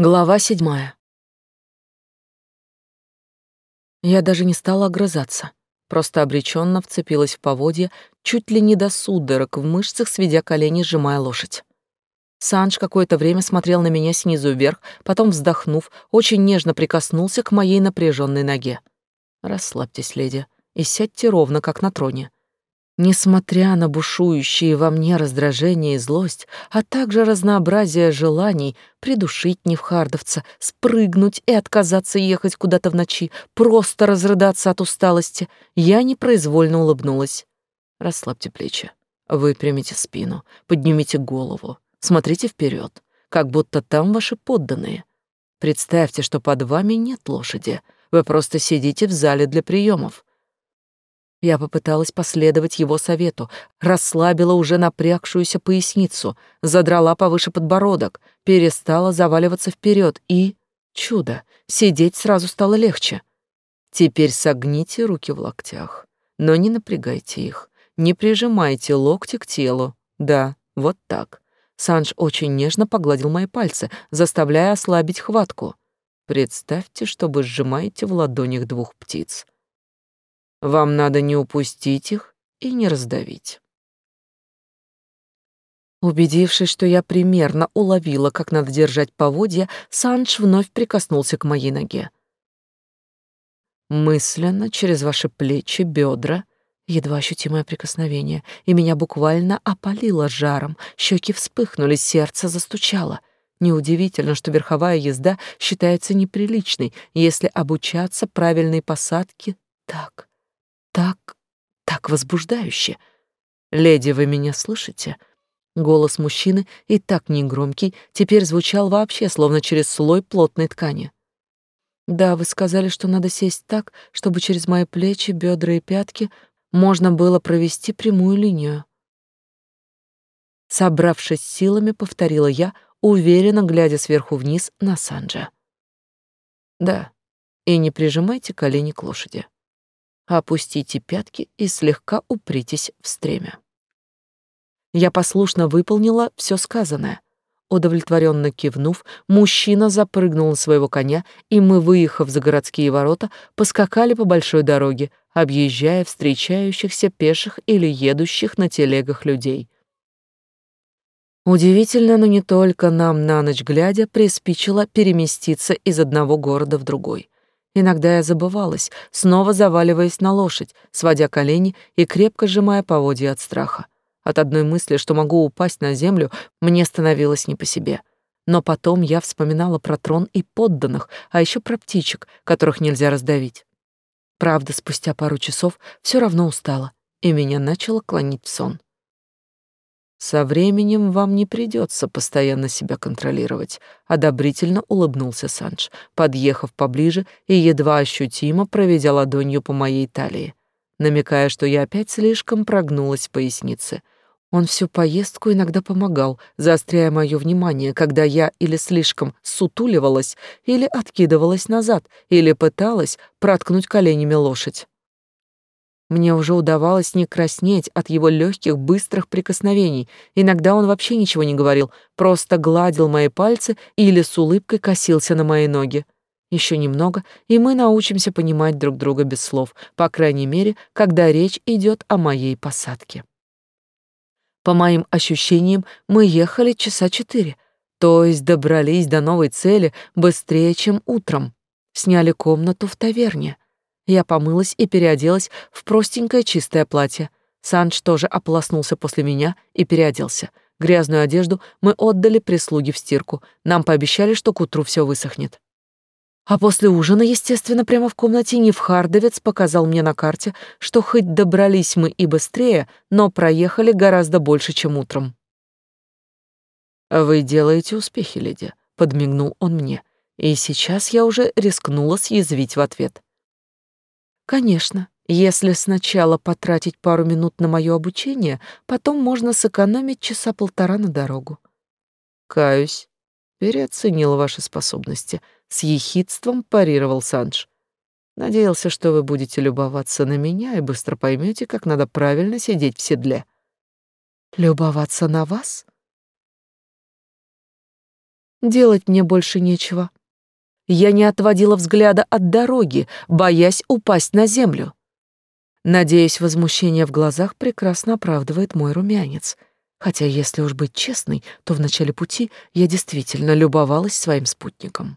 Глава седьмая. Я даже не стала огрызаться, просто обреченно вцепилась в поводья, чуть ли не до судорог в мышцах, сведя колени, сжимая лошадь. Санж какое-то время смотрел на меня снизу вверх, потом, вздохнув, очень нежно прикоснулся к моей напряженной ноге. «Расслабьтесь, леди, и сядьте ровно, как на троне. Несмотря на бушующие во мне раздражение и злость, а также разнообразие желаний придушить невхардовца, спрыгнуть и отказаться ехать куда-то в ночи, просто разрыдаться от усталости, я непроизвольно улыбнулась. Расслабьте плечи, выпрямите спину, поднимите голову, смотрите вперед, как будто там ваши подданные. Представьте, что под вами нет лошади, вы просто сидите в зале для приемов. Я попыталась последовать его совету, расслабила уже напрягшуюся поясницу, задрала повыше подбородок, перестала заваливаться вперед и... Чудо! Сидеть сразу стало легче. Теперь согните руки в локтях, но не напрягайте их, не прижимайте локти к телу. Да, вот так. Санж очень нежно погладил мои пальцы, заставляя ослабить хватку. Представьте, что вы сжимаете в ладонях двух птиц. Вам надо не упустить их и не раздавить. Убедившись, что я примерно уловила, как надо держать поводья, Санж вновь прикоснулся к моей ноге. Мысленно, через ваши плечи, бедра, едва ощутимое прикосновение, и меня буквально опалило жаром, щеки вспыхнули, сердце застучало. Неудивительно, что верховая езда считается неприличной, если обучаться правильной посадке так так, так возбуждающе. Леди, вы меня слышите? Голос мужчины, и так негромкий, теперь звучал вообще словно через слой плотной ткани. Да, вы сказали, что надо сесть так, чтобы через мои плечи, бедра и пятки можно было провести прямую линию. Собравшись силами, повторила я, уверенно глядя сверху вниз на Санджа. Да, и не прижимайте колени к лошади опустите пятки и слегка упритесь в стремя. Я послушно выполнила все сказанное. Удовлетворенно кивнув, мужчина запрыгнул на своего коня, и мы, выехав за городские ворота, поскакали по большой дороге, объезжая встречающихся пеших или едущих на телегах людей. Удивительно, но не только нам на ночь глядя приспичило переместиться из одного города в другой. Иногда я забывалась, снова заваливаясь на лошадь, сводя колени и крепко сжимая поводья от страха. От одной мысли, что могу упасть на землю, мне становилось не по себе. Но потом я вспоминала про трон и подданных, а еще про птичек, которых нельзя раздавить. Правда, спустя пару часов все равно устала, и меня начало клонить в сон. Со временем вам не придется постоянно себя контролировать, одобрительно улыбнулся Санж, подъехав поближе и едва ощутимо проведя ладонью по моей талии, намекая, что я опять слишком прогнулась в пояснице. Он всю поездку иногда помогал, заостряя мое внимание, когда я или слишком сутуливалась, или откидывалась назад, или пыталась проткнуть коленями лошадь. Мне уже удавалось не краснеть от его легких, быстрых прикосновений. Иногда он вообще ничего не говорил, просто гладил мои пальцы или с улыбкой косился на мои ноги. Еще немного, и мы научимся понимать друг друга без слов, по крайней мере, когда речь идет о моей посадке. По моим ощущениям, мы ехали часа четыре, то есть добрались до новой цели быстрее, чем утром. Сняли комнату в таверне. Я помылась и переоделась в простенькое чистое платье. Санж тоже ополоснулся после меня и переоделся. Грязную одежду мы отдали прислуге в стирку. Нам пообещали, что к утру все высохнет. А после ужина, естественно, прямо в комнате Невхардовец показал мне на карте, что хоть добрались мы и быстрее, но проехали гораздо больше, чем утром. «Вы делаете успехи, леди», — подмигнул он мне. И сейчас я уже рискнула съязвить в ответ. Конечно, если сначала потратить пару минут на мое обучение, потом можно сэкономить часа полтора на дорогу. Каюсь, переоценил ваши способности, с ехидством парировал Санж. Надеялся, что вы будете любоваться на меня и быстро поймете, как надо правильно сидеть в седле. Любоваться на вас? Делать мне больше нечего. Я не отводила взгляда от дороги, боясь упасть на землю. Надеюсь, возмущение в глазах прекрасно оправдывает мой румянец. Хотя, если уж быть честной, то в начале пути я действительно любовалась своим спутником.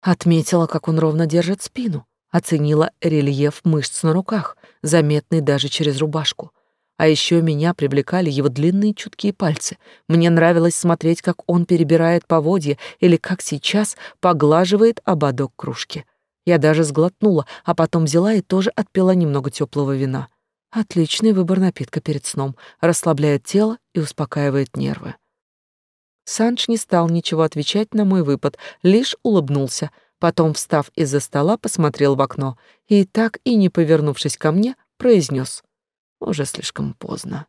Отметила, как он ровно держит спину, оценила рельеф мышц на руках, заметный даже через рубашку. А еще меня привлекали его длинные чуткие пальцы. Мне нравилось смотреть, как он перебирает поводья или как сейчас поглаживает ободок кружки. Я даже сглотнула, а потом взяла и тоже отпила немного теплого вина. Отличный выбор напитка перед сном, расслабляет тело и успокаивает нервы. Санч не стал ничего отвечать на мой выпад, лишь улыбнулся, потом, встав из-за стола, посмотрел в окно и, так и не повернувшись ко мне, произнес: «Уже слишком поздно,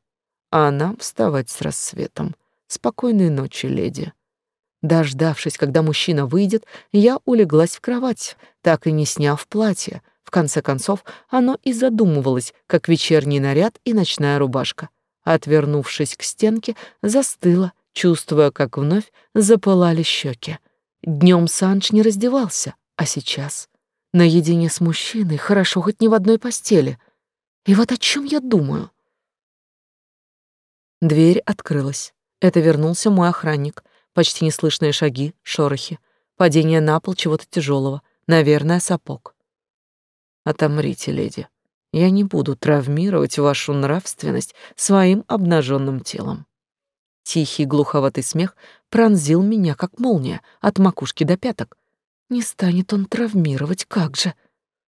а нам вставать с рассветом. Спокойной ночи, леди». Дождавшись, когда мужчина выйдет, я улеглась в кровать, так и не сняв платье. В конце концов, оно и задумывалось, как вечерний наряд и ночная рубашка. Отвернувшись к стенке, застыла, чувствуя, как вновь запылали щеки. Днем Санч не раздевался, а сейчас наедине с мужчиной, хорошо хоть не в одной постели. И вот о чем я думаю. Дверь открылась. Это вернулся мой охранник. Почти неслышные шаги, шорохи, падение на пол чего-то тяжелого, наверное, сапог. Отомрите, леди. Я не буду травмировать вашу нравственность своим обнаженным телом. Тихий глуховатый смех пронзил меня, как молния, от макушки до пяток. Не станет он травмировать, как же.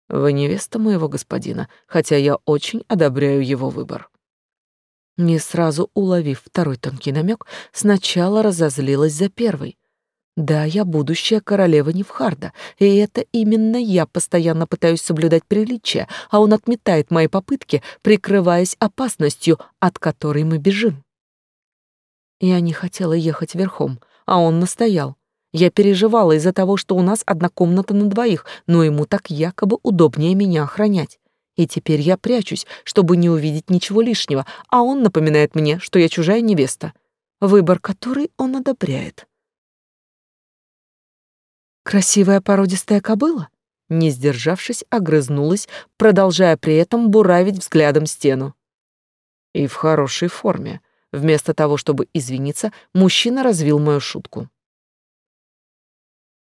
Вы невеста моего господина, хотя я очень одобряю его выбор. Не сразу уловив второй тонкий намек, сначала разозлилась за первый. Да, я будущая королева Невхарда, и это именно я постоянно пытаюсь соблюдать приличия, а он отметает мои попытки, прикрываясь опасностью, от которой мы бежим. Я не хотела ехать верхом, а он настоял. Я переживала из-за того, что у нас одна комната на двоих, но ему так якобы удобнее меня охранять. И теперь я прячусь, чтобы не увидеть ничего лишнего, а он напоминает мне, что я чужая невеста, выбор который он одобряет. Красивая породистая кобыла? Не сдержавшись, огрызнулась, продолжая при этом буравить взглядом стену. И в хорошей форме. Вместо того, чтобы извиниться, мужчина развил мою шутку.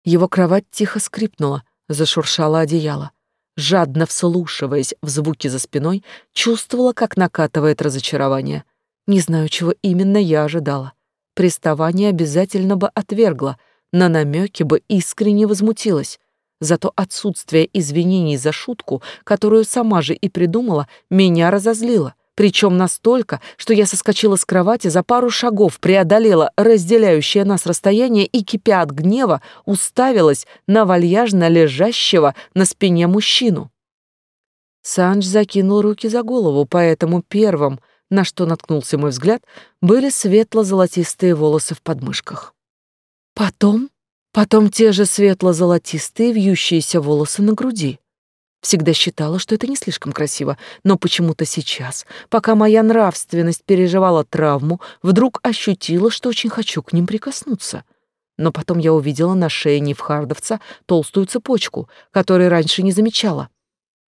Его кровать тихо скрипнула, зашуршало одеяло жадно вслушиваясь в звуки за спиной, чувствовала, как накатывает разочарование. Не знаю, чего именно я ожидала. Приставание обязательно бы отвергла, на намеки бы искренне возмутилась. Зато отсутствие извинений за шутку, которую сама же и придумала, меня разозлило причем настолько, что я соскочила с кровати за пару шагов, преодолела разделяющее нас расстояние и, кипя от гнева, уставилась на вальяжно лежащего на спине мужчину. Санж закинул руки за голову, поэтому первым, на что наткнулся мой взгляд, были светло-золотистые волосы в подмышках. Потом, потом те же светло-золотистые вьющиеся волосы на груди. Всегда считала, что это не слишком красиво, но почему-то сейчас, пока моя нравственность переживала травму, вдруг ощутила, что очень хочу к ним прикоснуться. Но потом я увидела на шее Невхардовца толстую цепочку, которую раньше не замечала.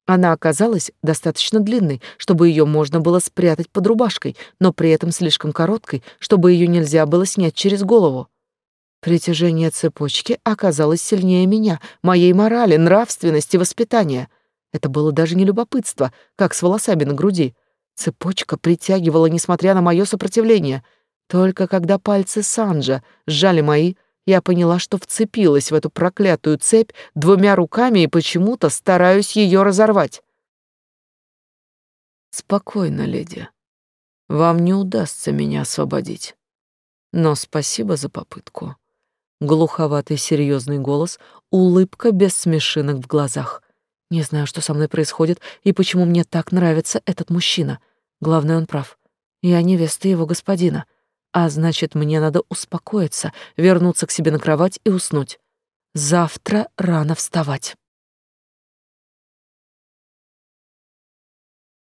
Она оказалась достаточно длинной, чтобы ее можно было спрятать под рубашкой, но при этом слишком короткой, чтобы ее нельзя было снять через голову. Притяжение цепочки оказалось сильнее меня, моей морали, нравственности, воспитания — это было даже не любопытство, как с волосами на груди. Цепочка притягивала, несмотря на мое сопротивление. Только когда пальцы Санджа сжали мои, я поняла, что вцепилась в эту проклятую цепь двумя руками и почему-то стараюсь ее разорвать. «Спокойно, леди. Вам не удастся меня освободить. Но спасибо за попытку». Глуховатый серьезный голос, улыбка без смешинок в глазах — не знаю, что со мной происходит и почему мне так нравится этот мужчина. Главное, он прав. Я невеста его господина. А значит, мне надо успокоиться, вернуться к себе на кровать и уснуть. Завтра рано вставать.